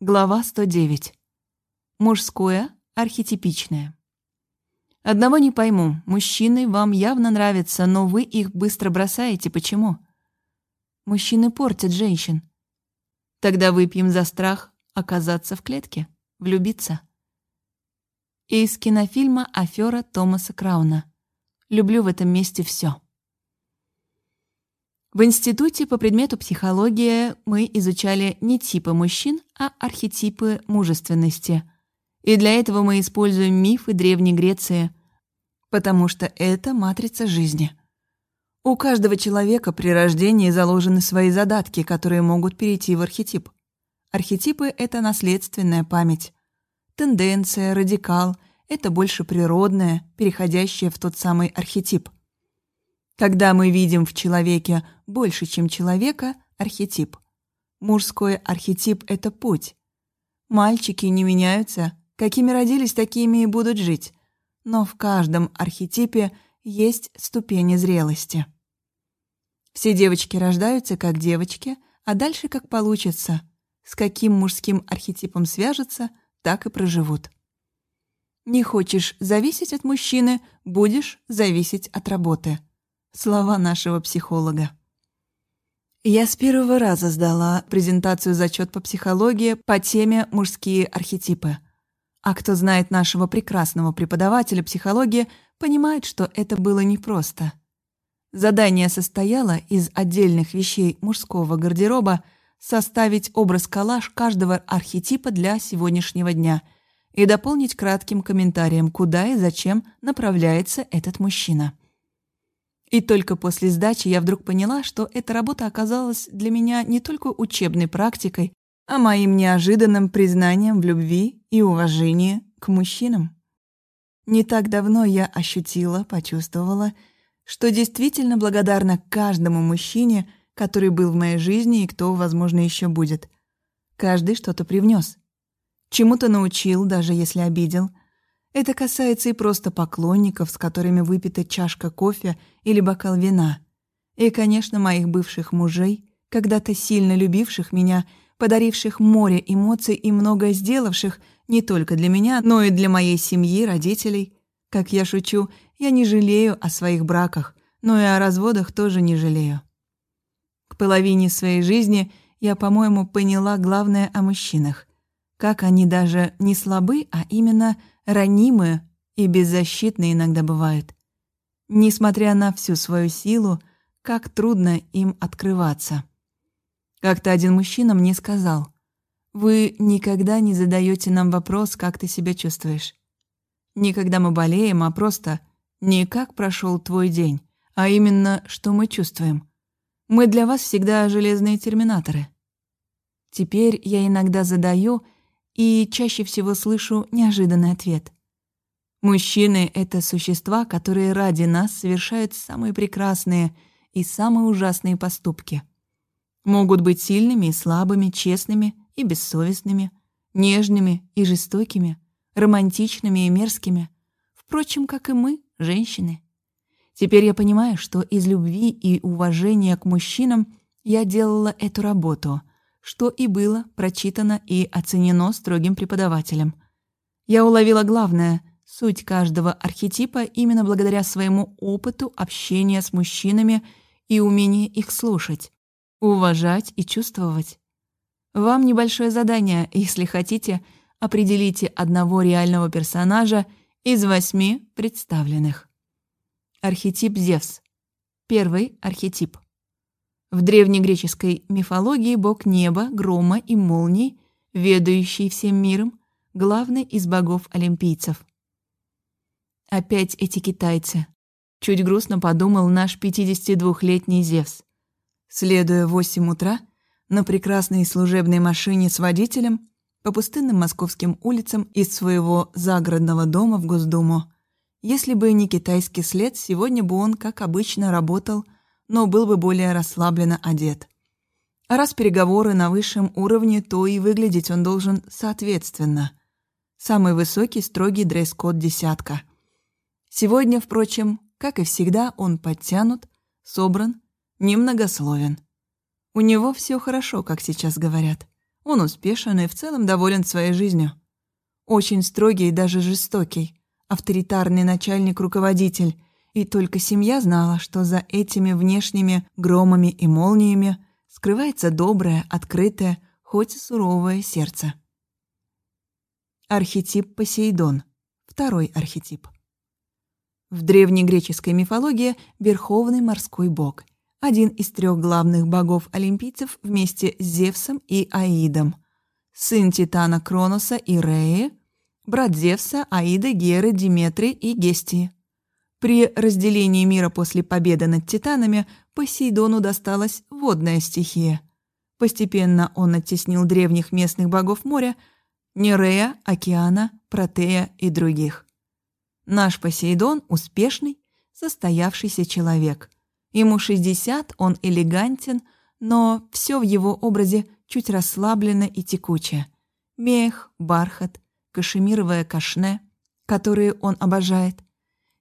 Глава 109. Мужское, архетипичное. Одного не пойму. Мужчины вам явно нравятся, но вы их быстро бросаете. Почему? Мужчины портят женщин. Тогда выпьем за страх оказаться в клетке, влюбиться. Из кинофильма «Афера» Томаса Крауна. Люблю в этом месте все. В институте по предмету психология мы изучали не типы мужчин, а архетипы мужественности. И для этого мы используем мифы Древней Греции, потому что это матрица жизни. У каждого человека при рождении заложены свои задатки, которые могут перейти в архетип. Архетипы — это наследственная память. Тенденция, радикал — это больше природное, переходящее в тот самый архетип. Когда мы видим в человеке больше, чем человека, архетип. Мужской архетип — это путь. Мальчики не меняются, какими родились, такими и будут жить. Но в каждом архетипе есть ступени зрелости. Все девочки рождаются как девочки, а дальше как получится. С каким мужским архетипом свяжутся, так и проживут. Не хочешь зависеть от мужчины, будешь зависеть от работы. Слова нашего психолога. Я с первого раза сдала презентацию зачет по психологии по теме «Мужские архетипы». А кто знает нашего прекрасного преподавателя психологии, понимает, что это было непросто. Задание состояло из отдельных вещей мужского гардероба составить образ-коллаж каждого архетипа для сегодняшнего дня и дополнить кратким комментарием, куда и зачем направляется этот мужчина. И только после сдачи я вдруг поняла, что эта работа оказалась для меня не только учебной практикой, а моим неожиданным признанием в любви и уважении к мужчинам. Не так давно я ощутила, почувствовала, что действительно благодарна каждому мужчине, который был в моей жизни и кто, возможно, еще будет. Каждый что-то привнес. Чему-то научил, даже если обидел — это касается и просто поклонников, с которыми выпита чашка кофе или бокал вина. И, конечно, моих бывших мужей, когда-то сильно любивших меня, подаривших море эмоций и многое сделавших не только для меня, но и для моей семьи, родителей. Как я шучу, я не жалею о своих браках, но и о разводах тоже не жалею. К половине своей жизни я, по-моему, поняла главное о мужчинах. Как они даже не слабы, а именно – ранимые и беззащитные иногда бывают. Несмотря на всю свою силу, как трудно им открываться. Как-то один мужчина мне сказал, «Вы никогда не задаете нам вопрос, как ты себя чувствуешь. Никогда мы болеем, а просто не как прошел твой день, а именно, что мы чувствуем. Мы для вас всегда железные терминаторы». Теперь я иногда задаю и чаще всего слышу неожиданный ответ. Мужчины — это существа, которые ради нас совершают самые прекрасные и самые ужасные поступки. Могут быть сильными и слабыми, честными и бессовестными, нежными и жестокими, романтичными и мерзкими. Впрочем, как и мы, женщины. Теперь я понимаю, что из любви и уважения к мужчинам я делала эту работу — что и было прочитано и оценено строгим преподавателем. Я уловила главное — суть каждого архетипа именно благодаря своему опыту общения с мужчинами и умению их слушать, уважать и чувствовать. Вам небольшое задание, если хотите, определите одного реального персонажа из восьми представленных. Архетип Зевс. Первый архетип. В древнегреческой мифологии бог неба, грома и молний, ведающий всем миром, главный из богов-олимпийцев. Опять эти китайцы. Чуть грустно подумал наш 52-летний Зевс. Следуя в 8 утра на прекрасной служебной машине с водителем по пустынным московским улицам из своего загородного дома в Госдуму. Если бы не китайский след, сегодня бы он, как обычно, работал – но был бы более расслабленно одет. А раз переговоры на высшем уровне, то и выглядеть он должен соответственно. Самый высокий строгий дресс-код десятка. Сегодня, впрочем, как и всегда, он подтянут, собран, немногословен. У него все хорошо, как сейчас говорят. Он успешен и в целом доволен своей жизнью. Очень строгий и даже жестокий, авторитарный начальник-руководитель, и только семья знала, что за этими внешними громами и молниями скрывается доброе, открытое, хоть и суровое сердце. Архетип Посейдон. Второй архетип. В древнегреческой мифологии верховный морской бог, один из трех главных богов-олимпийцев вместе с Зевсом и Аидом, сын Титана Кроноса и Реи, брат Зевса, Аида, Геры, Диметры и Гестии. При разделении мира после победы над Титанами Посейдону досталась водная стихия. Постепенно он оттеснил древних местных богов моря, Нерея, Океана, Протея и других. Наш Посейдон – успешный, состоявшийся человек. Ему 60, он элегантен, но все в его образе чуть расслаблено и текуче. Мех, бархат, кашемировое кашне, которые он обожает.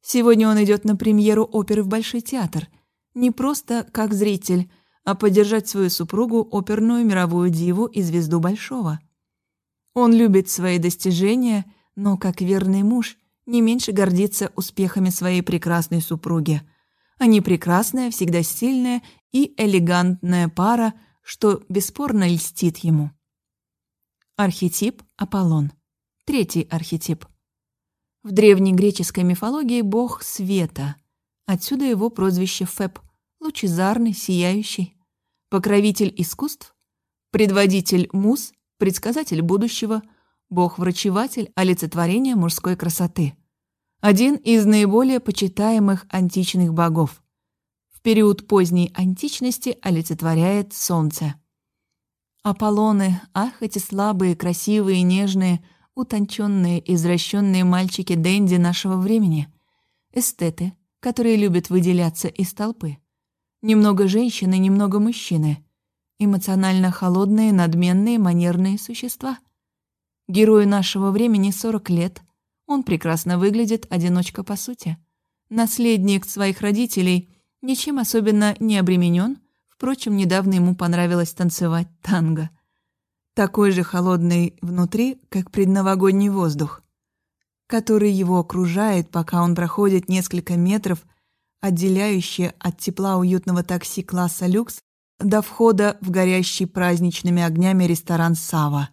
Сегодня он идет на премьеру оперы в Большой театр. Не просто как зритель, а поддержать свою супругу, оперную мировую диву и звезду Большого. Он любит свои достижения, но как верный муж – не меньше гордится успехами своей прекрасной супруги. Они прекрасная, всегда сильная и элегантная пара, что бесспорно льстит ему. Архетип Аполлон. Третий архетип. В древнегреческой мифологии бог света. Отсюда его прозвище Феб – лучезарный, сияющий. Покровитель искусств, предводитель муз, предсказатель будущего – бог-врачеватель олицетворения мужской красоты. Один из наиболее почитаемых античных богов. В период поздней античности олицетворяет солнце. Аполлоны, ах, эти слабые, красивые, нежные, утонченные, извращенные мальчики Дэнди нашего времени. Эстеты, которые любят выделяться из толпы. Немного женщины, немного мужчины. Эмоционально холодные, надменные, манерные существа — Герою нашего времени 40 лет. Он прекрасно выглядит, одиночка по сути. Наследник своих родителей, ничем особенно не обременен. Впрочем, недавно ему понравилось танцевать танго. Такой же холодный внутри, как предновогодний воздух, который его окружает, пока он проходит несколько метров, отделяющие от тепла уютного такси класса люкс до входа в горящий праздничными огнями ресторан «Сава».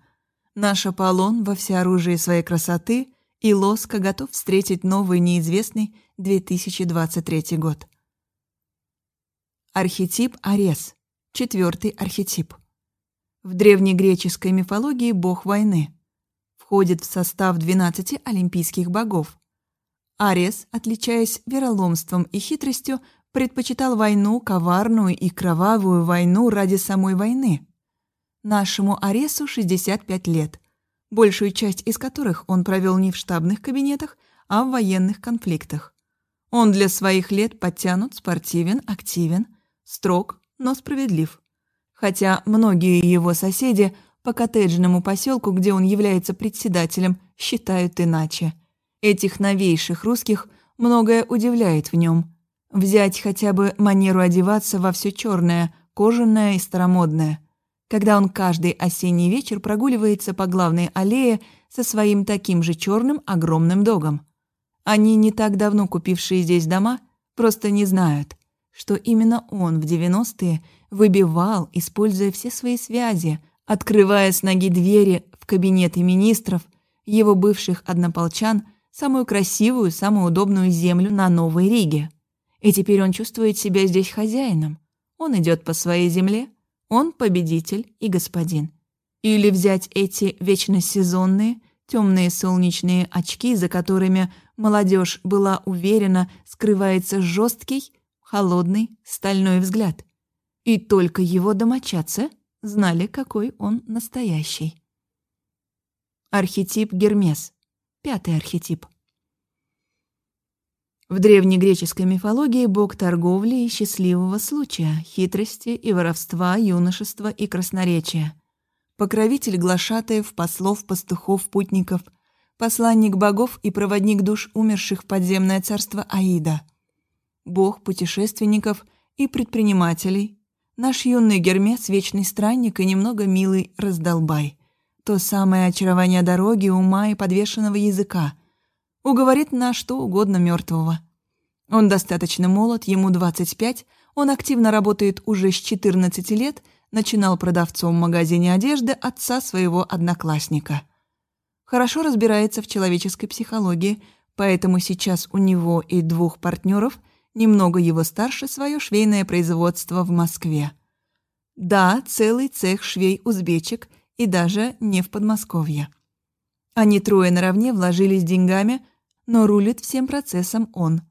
Наш Аполлон во всеоружии своей красоты и лоска готов встретить новый неизвестный 2023 год. Архетип Арес. Четвертый архетип. В древнегреческой мифологии бог войны. Входит в состав 12 олимпийских богов. Арес, отличаясь вероломством и хитростью, предпочитал войну, коварную и кровавую войну ради самой войны. Нашему Аресу 65 лет, большую часть из которых он провел не в штабных кабинетах, а в военных конфликтах. Он для своих лет подтянут, спортивен, активен, строг, но справедлив. Хотя многие его соседи по коттеджному поселку, где он является председателем, считают иначе. Этих новейших русских многое удивляет в нем. Взять хотя бы манеру одеваться во все черное, кожаное и старомодное – когда он каждый осенний вечер прогуливается по главной аллее со своим таким же черным огромным догом. Они, не так давно купившие здесь дома, просто не знают, что именно он в 90-е выбивал, используя все свои связи, открывая с ноги двери в кабинеты министров, его бывших однополчан, самую красивую, самую удобную землю на Новой Риге. И теперь он чувствует себя здесь хозяином. Он идет по своей земле, он победитель и господин. Или взять эти вечно сезонные, темные солнечные очки, за которыми молодежь была уверена, скрывается жесткий, холодный, стальной взгляд. И только его домочадцы знали, какой он настоящий. Архетип Гермес. Пятый архетип. В древнегреческой мифологии бог торговли и счастливого случая, хитрости и воровства, юношества и красноречия. Покровитель глашатаев, послов, пастухов, путников, посланник богов и проводник душ умерших в подземное царство Аида. Бог путешественников и предпринимателей, Наш юный Гермес — вечный странник и немного милый раздолбай. То самое очарование дороги, ума и подвешенного языка. Уговорит на что угодно мертвого. Он достаточно молод, ему 25, он активно работает уже с 14 лет, начинал продавцом в магазине одежды отца своего одноклассника. Хорошо разбирается в человеческой психологии, поэтому сейчас у него и двух партнеров, немного его старше, свое швейное производство в Москве. Да, целый цех швей-узбечек и даже не в Подмосковье. Они трое наравне вложились деньгами, но рулит всем процессом он.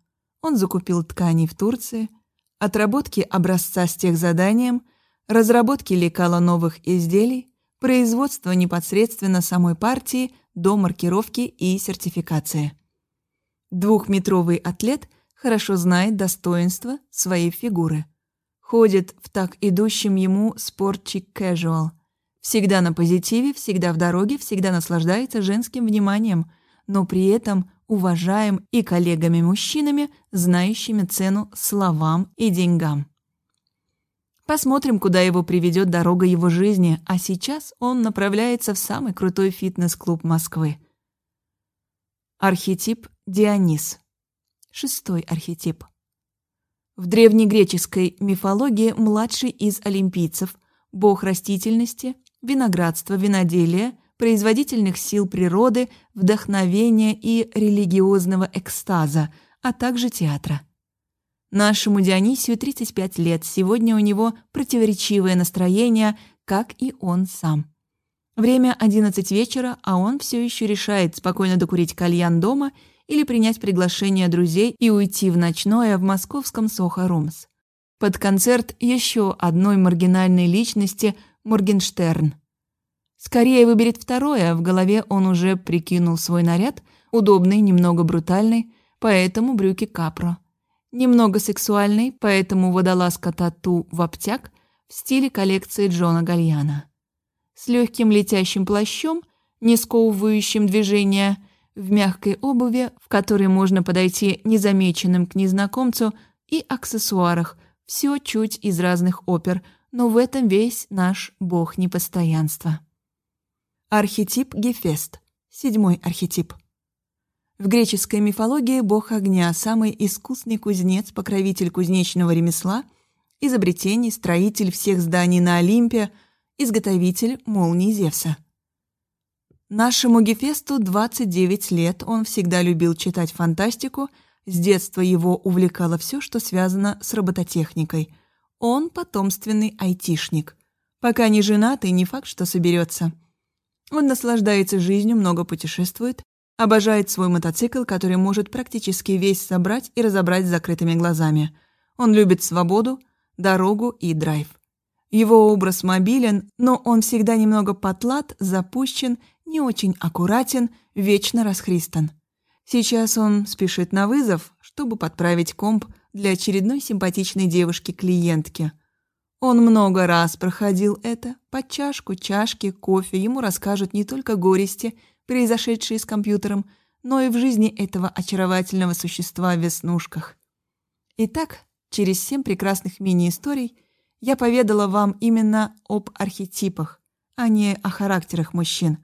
Он закупил ткани в Турции – отработки образца с техзаданием, разработки лекала новых изделий, производство непосредственно самой партии до маркировки и сертификации. Двухметровый атлет хорошо знает достоинства своей фигуры. Ходит в так идущем ему спортчик casual. Всегда на позитиве, всегда в дороге, всегда наслаждается женским вниманием, но при этом уважаем и коллегами-мужчинами, знающими цену словам и деньгам. Посмотрим, куда его приведет дорога его жизни, а сейчас он направляется в самый крутой фитнес-клуб Москвы. Архетип Дионис. Шестой архетип. В древнегреческой мифологии младший из олимпийцев, бог растительности, виноградства, виноделия, производительных сил природы, вдохновения и религиозного экстаза, а также театра. Нашему Дионисию 35 лет, сегодня у него противоречивое настроение, как и он сам. Время 11 вечера, а он все еще решает спокойно докурить кальян дома или принять приглашение друзей и уйти в ночное в московском Сохо Румс. Под концерт еще одной маргинальной личности Моргенштерн. Скорее выберет второе, в голове он уже прикинул свой наряд, удобный, немного брутальный, поэтому брюки капро. Немного сексуальный, поэтому водолазка тату в обтяг в стиле коллекции Джона Гальяна. С легким летящим плащом, не сковывающим движения, в мягкой обуви, в которой можно подойти незамеченным к незнакомцу, и аксессуарах, все чуть из разных опер, но в этом весь наш бог непостоянства. Архетип Гефест. Седьмой архетип. В греческой мифологии бог огня, самый искусный кузнец, покровитель кузнечного ремесла, изобретений, строитель всех зданий на Олимпе, изготовитель молний Зевса. Нашему Гефесту 29 лет, он всегда любил читать фантастику, с детства его увлекало все, что связано с робототехникой. Он потомственный айтишник. Пока не женат и не факт, что соберется. Он наслаждается жизнью, много путешествует, обожает свой мотоцикл, который может практически весь собрать и разобрать с закрытыми глазами. Он любит свободу, дорогу и драйв. Его образ мобилен, но он всегда немного потлат, запущен, не очень аккуратен, вечно расхристан. Сейчас он спешит на вызов, чтобы подправить комп для очередной симпатичной девушки-клиентки – он много раз проходил это, под чашку, чашки, кофе ему расскажут не только горести, произошедшие с компьютером, но и в жизни этого очаровательного существа в веснушках. Итак, через семь прекрасных мини-историй я поведала вам именно об архетипах, а не о характерах мужчин.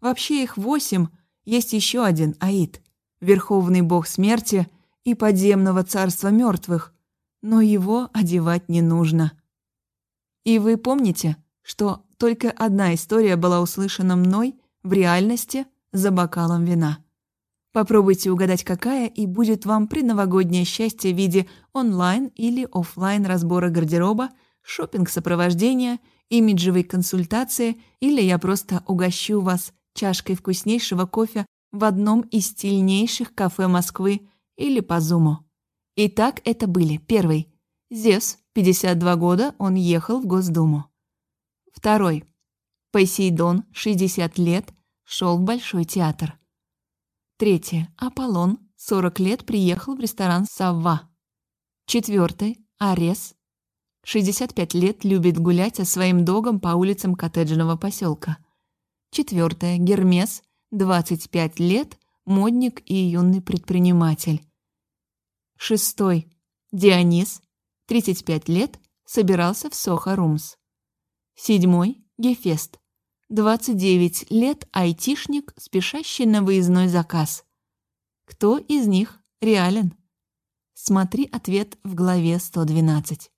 Вообще их восемь, есть еще один Аид, верховный бог смерти и подземного царства мертвых, но его одевать не нужно. И вы помните, что только одна история была услышана мной в реальности за бокалом вина. Попробуйте угадать, какая, и будет вам предновогоднее счастье в виде онлайн или офлайн разбора гардероба, шопинг сопровождения имиджевой консультации или я просто угощу вас чашкой вкуснейшего кофе в одном из стильнейших кафе Москвы или по Зуму. Итак, это были первый – Зевс, 52 года, он ехал в Госдуму. Второй. Посейдон, 60 лет, шел в Большой театр. Третье. Аполлон, 40 лет, приехал в ресторан «Савва». Четвертый. Арес, 65 лет, любит гулять со своим догом по улицам коттеджного поселка. Четвертое. Гермес, 25 лет, модник и юный предприниматель. Шестой. Дионис, 35 лет, собирался в Сохо-Румс. Седьмой – Гефест. 29 лет айтишник, спешащий на выездной заказ. Кто из них реален? Смотри ответ в главе 112.